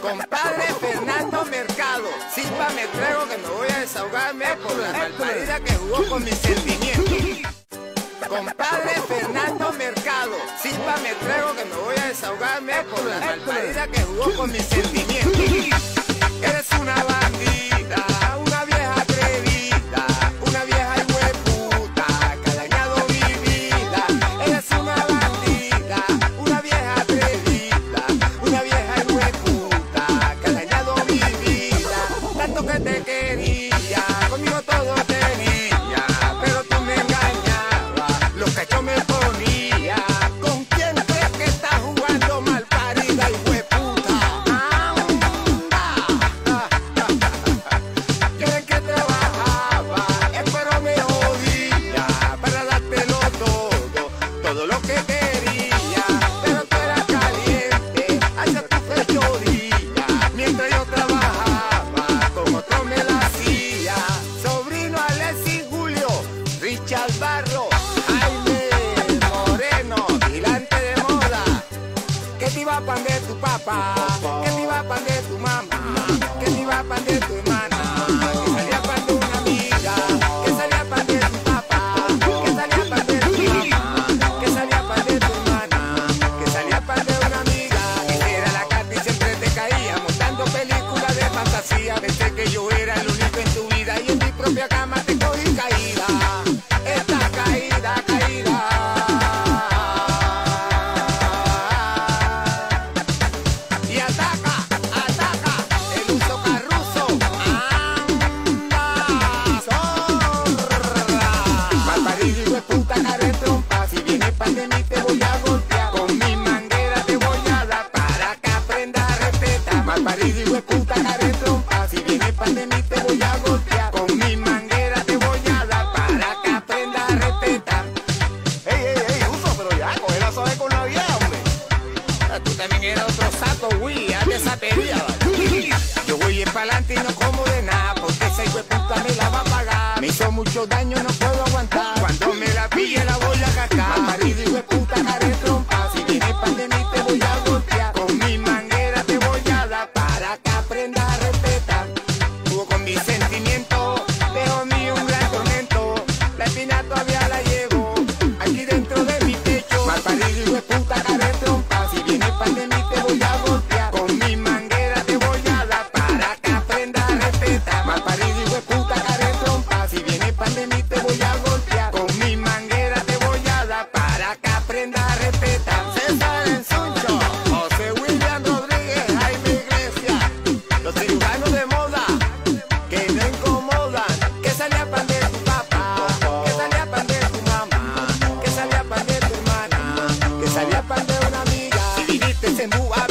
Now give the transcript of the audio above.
Compadre Fernando Mercado, me traigo que me voy a desahogarme por la malparida que jugó con mis sentimientos. Compadre Fernando Mercado, me traigo que me voy a desahogarme por la malparida que jugó con mis sentimientos. Eres una bandida. todo lo que quería, pero tú eras caliente, hacia tu fechoría, mientras yo trabajaba, como otro me la hacía, sobrino Alexis Julio, Richard Barro, Jaime Moreno, dilante de moda, que te iba a poner tu papá. también era otro saco, güey, a desatería. Yo voy para adelante y no como de nada, porque esa puta me la va a pagar. Me hizo mucho daño, no puedo aguantar. Cuando me la pille la voy a gastar. Marido hijo de puta, cara de trompa. Si tienes pan de mí te voy a golpear. Con mi manguera te voy a dar para que aprenda a respetar. se move.